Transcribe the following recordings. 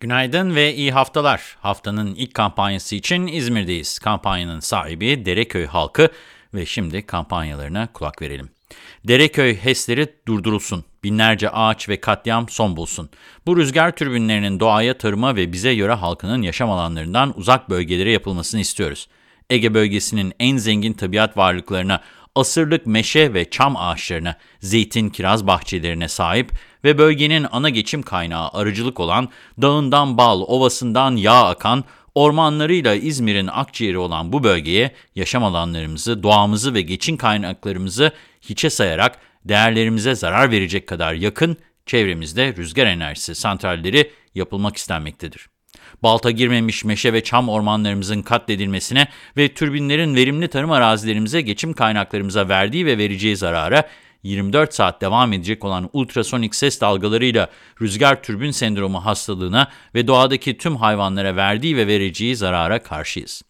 Günaydın ve iyi haftalar. Haftanın ilk kampanyası için İzmir'deyiz. Kampanyanın sahibi Dereköy halkı ve şimdi kampanyalarına kulak verelim. Dereköy HES'leri durdurulsun. Binlerce ağaç ve katliam son bulsun. Bu rüzgar türbinlerinin doğaya, tarıma ve bize göre halkının yaşam alanlarından uzak bölgelere yapılmasını istiyoruz. Ege bölgesinin en zengin tabiat varlıklarına, asırlık meşe ve çam ağaçlarına, zeytin kiraz bahçelerine sahip ve bölgenin ana geçim kaynağı arıcılık olan, dağından bal, ovasından yağ akan, ormanlarıyla İzmir'in akciğeri olan bu bölgeye yaşam alanlarımızı, doğamızı ve geçim kaynaklarımızı hiçe sayarak değerlerimize zarar verecek kadar yakın çevremizde rüzgar enerjisi santralleri yapılmak istenmektedir. Balta girmemiş meşe ve çam ormanlarımızın katledilmesine ve türbinlerin verimli tarım arazilerimize, geçim kaynaklarımıza verdiği ve vereceği zarara 24 saat devam edecek olan ultrasonik ses dalgalarıyla rüzgar türbün sendromu hastalığına ve doğadaki tüm hayvanlara verdiği ve vereceği zarara karşıyız.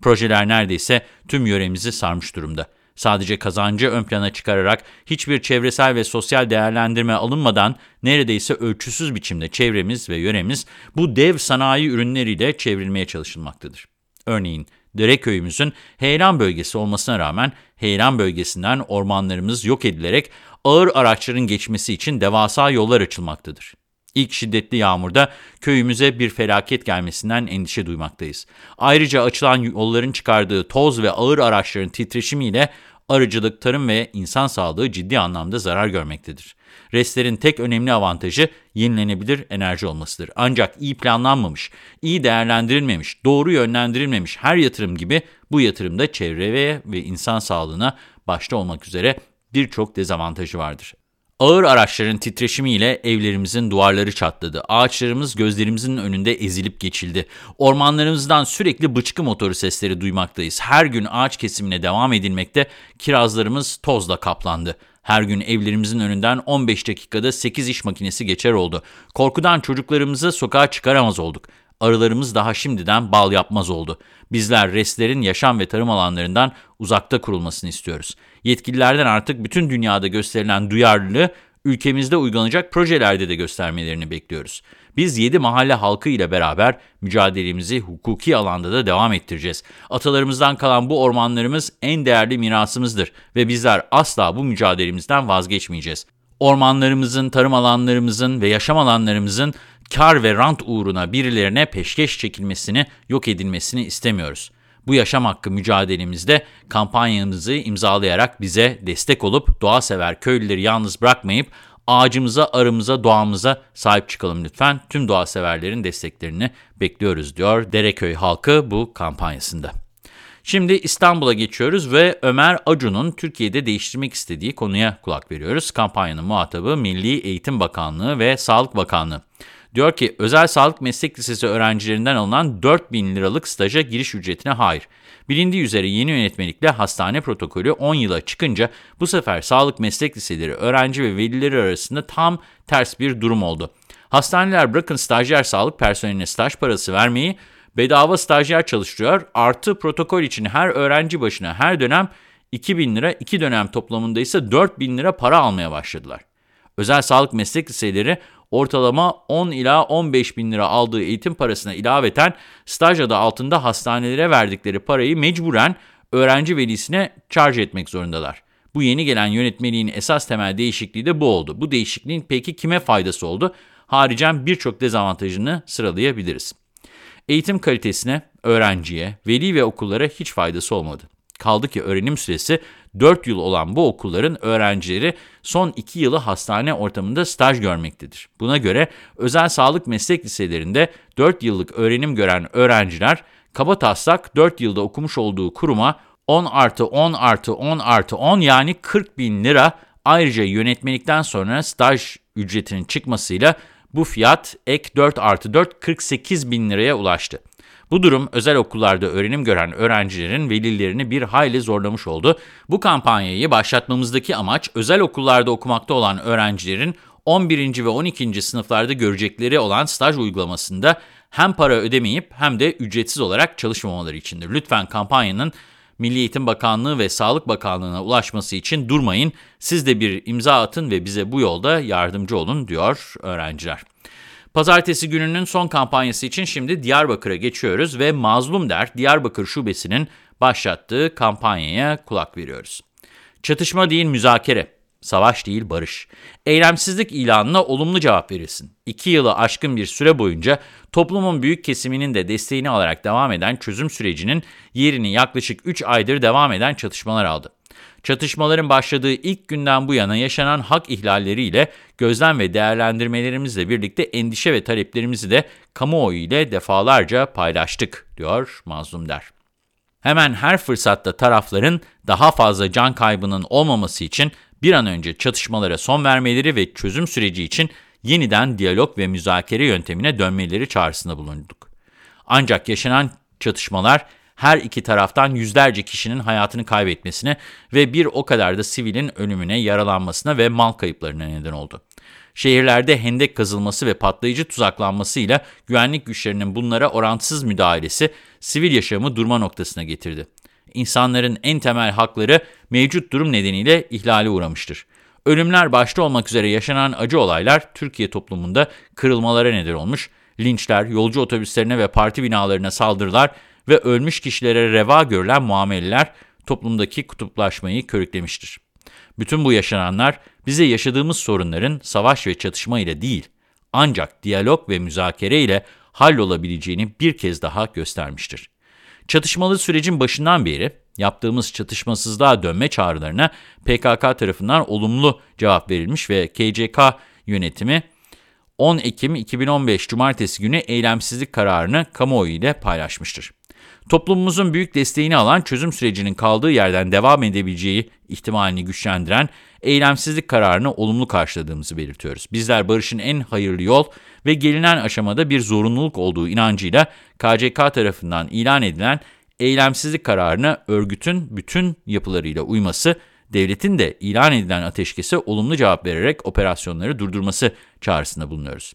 Projeler neredeyse tüm yöremizi sarmış durumda. Sadece kazancı ön plana çıkararak hiçbir çevresel ve sosyal değerlendirme alınmadan neredeyse ölçüsüz biçimde çevremiz ve yöremiz bu dev sanayi ürünleriyle çevrilmeye çalışılmaktadır. Örneğin Dereköy'ümüzün Heyran bölgesi olmasına rağmen Heyran bölgesinden ormanlarımız yok edilerek ağır araçların geçmesi için devasa yollar açılmaktadır. İlk şiddetli yağmurda köyümüze bir felaket gelmesinden endişe duymaktayız. Ayrıca açılan yolların çıkardığı toz ve ağır araçların titreşimiyle arıcılık, tarım ve insan sağlığı ciddi anlamda zarar görmektedir. RES'lerin tek önemli avantajı yenilenebilir enerji olmasıdır. Ancak iyi planlanmamış, iyi değerlendirilmemiş, doğru yönlendirilmemiş her yatırım gibi bu yatırımda çevreye ve insan sağlığına başta olmak üzere birçok dezavantajı vardır. Ağır araçların titreşimiyle evlerimizin duvarları çatladı. Ağaçlarımız gözlerimizin önünde ezilip geçildi. Ormanlarımızdan sürekli bıçkı motoru sesleri duymaktayız. Her gün ağaç kesimine devam edilmekte, kirazlarımız tozla kaplandı. Her gün evlerimizin önünden 15 dakikada 8 iş makinesi geçer oldu. Korkudan çocuklarımızı sokağa çıkaramaz olduk. Arılarımız daha şimdiden bal yapmaz oldu. Bizler restlerin yaşam ve tarım alanlarından uzakta kurulmasını istiyoruz. Yetkililerden artık bütün dünyada gösterilen duyarlılığı ülkemizde uygulanacak projelerde de göstermelerini bekliyoruz. Biz 7 mahalle halkı ile beraber mücadelemizi hukuki alanda da devam ettireceğiz. Atalarımızdan kalan bu ormanlarımız en değerli mirasımızdır ve bizler asla bu mücadelemizden vazgeçmeyeceğiz. Ormanlarımızın, tarım alanlarımızın ve yaşam alanlarımızın kar ve rant uğruna birilerine peşkeş çekilmesini, yok edilmesini istemiyoruz. Bu yaşam hakkı mücadelemizde kampanyamızı imzalayarak bize destek olup doğa sever köylüleri yalnız bırakmayıp ağacımıza, arımıza, doğamıza sahip çıkalım lütfen. Tüm doğa severlerin desteklerini bekliyoruz diyor Dereköy halkı bu kampanyasında. Şimdi İstanbul'a geçiyoruz ve Ömer Acun'un Türkiye'de değiştirmek istediği konuya kulak veriyoruz. Kampanyanın muhatabı Milli Eğitim Bakanlığı ve Sağlık Bakanlığı. Diyor ki özel sağlık meslek lisesi öğrencilerinden alınan 4 bin liralık staja giriş ücretine hayır. Bilindiği üzere yeni yönetmelikle hastane protokolü 10 yıla çıkınca bu sefer sağlık meslek liseleri öğrenci ve velileri arasında tam ters bir durum oldu. Hastaneler bırakın stajyer sağlık personeline staj parası vermeyi bedava stajyer çalıştırıyor. Artı protokol için her öğrenci başına her dönem 2 bin lira, 2 dönem toplamında ise 4 bin lira para almaya başladılar. Özel sağlık meslek liseleri ortalama 10 ila 15 bin lira aldığı eğitim parasına ilaveten staj adı altında hastanelere verdikleri parayı mecburen öğrenci velisine charge etmek zorundalar. Bu yeni gelen yönetmeliğin esas temel değişikliği de bu oldu. Bu değişikliğin peki kime faydası oldu? Haricen birçok dezavantajını sıralayabiliriz. Eğitim kalitesine, öğrenciye, veli ve okullara hiç faydası olmadı. Kaldı ki öğrenim süresi 4 yıl olan bu okulların öğrencileri son 2 yılı hastane ortamında staj görmektedir. Buna göre özel sağlık meslek liselerinde 4 yıllık öğrenim gören öğrenciler kaba taslak 4 yılda okumuş olduğu kuruma 10 artı 10 artı 10 artı 10 yani 40 bin lira ayrıca yönetmelikten sonra staj ücretinin çıkmasıyla bu fiyat ek 4 artı 4 48 bin liraya ulaştı. Bu durum özel okullarda öğrenim gören öğrencilerin velilerini bir hayli zorlamış oldu. Bu kampanyayı başlatmamızdaki amaç özel okullarda okumakta olan öğrencilerin 11. ve 12. sınıflarda görecekleri olan staj uygulamasında hem para ödemeyip hem de ücretsiz olarak çalışmamaları içindir. Lütfen kampanyanın Milli Eğitim Bakanlığı ve Sağlık Bakanlığı'na ulaşması için durmayın. Siz de bir imza atın ve bize bu yolda yardımcı olun diyor öğrenciler. Pazartesi gününün son kampanyası için şimdi Diyarbakır'a geçiyoruz ve Mazlum Der Diyarbakır Şubesi'nin başlattığı kampanyaya kulak veriyoruz. Çatışma değil müzakere, savaş değil barış. Eylemsizlik ilanına olumlu cevap verilsin. İki yılı aşkın bir süre boyunca toplumun büyük kesiminin de desteğini alarak devam eden çözüm sürecinin yerini yaklaşık 3 aydır devam eden çatışmalar aldı. Çatışmaların başladığı ilk günden bu yana yaşanan hak ihlalleriyle gözlem ve değerlendirmelerimizle birlikte endişe ve taleplerimizi de kamuoyu ile defalarca paylaştık, diyor Mazlum Der. Hemen her fırsatta tarafların daha fazla can kaybının olmaması için bir an önce çatışmalara son vermeleri ve çözüm süreci için yeniden diyalog ve müzakere yöntemine dönmeleri çağrısında bulunduk. Ancak yaşanan çatışmalar her iki taraftan yüzlerce kişinin hayatını kaybetmesine ve bir o kadar da sivilin ölümüne, yaralanmasına ve mal kayıplarına neden oldu. Şehirlerde hendek kazılması ve patlayıcı tuzaklanmasıyla güvenlik güçlerinin bunlara orantısız müdahalesi sivil yaşamı durma noktasına getirdi. İnsanların en temel hakları mevcut durum nedeniyle ihlale uğramıştır. Ölümler başta olmak üzere yaşanan acı olaylar Türkiye toplumunda kırılmalara neden olmuş, linçler, yolcu otobüslerine ve parti binalarına saldırılar ve ölmüş kişilere reva görülen muameleler toplumdaki kutuplaşmayı körüklemiştir. Bütün bu yaşananlar bize yaşadığımız sorunların savaş ve çatışma ile değil, ancak diyalog ve müzakere ile hallolabileceğini bir kez daha göstermiştir. Çatışmalı sürecin başından beri yaptığımız çatışmasızlığa dönme çağrılarına PKK tarafından olumlu cevap verilmiş ve KCK yönetimi 10 Ekim 2015 Cumartesi günü eylemsizlik kararını kamuoyu ile paylaşmıştır. Toplumumuzun büyük desteğini alan çözüm sürecinin kaldığı yerden devam edebileceği ihtimalini güçlendiren eylemsizlik kararını olumlu karşıladığımızı belirtiyoruz. Bizler barışın en hayırlı yol ve gelinen aşamada bir zorunluluk olduğu inancıyla KCK tarafından ilan edilen eylemsizlik kararına örgütün bütün yapılarıyla uyması, devletin de ilan edilen ateşkese olumlu cevap vererek operasyonları durdurması çağrısında bulunuyoruz.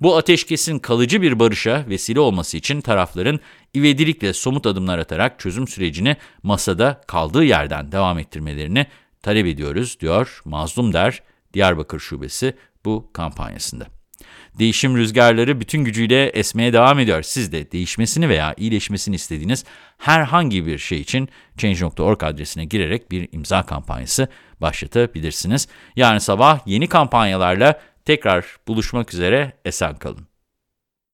Bu ateşkesin kalıcı bir barışa vesile olması için tarafların ivedilikle somut adımlar atarak çözüm sürecini masada kaldığı yerden devam ettirmelerini talep ediyoruz, diyor Mazlum Der Diyarbakır Şubesi bu kampanyasında. Değişim rüzgarları bütün gücüyle esmeye devam ediyor. Siz de değişmesini veya iyileşmesini istediğiniz herhangi bir şey için Change.org adresine girerek bir imza kampanyası başlatabilirsiniz. Yarın sabah yeni kampanyalarla tekrar buluşmak üzere esen kalın.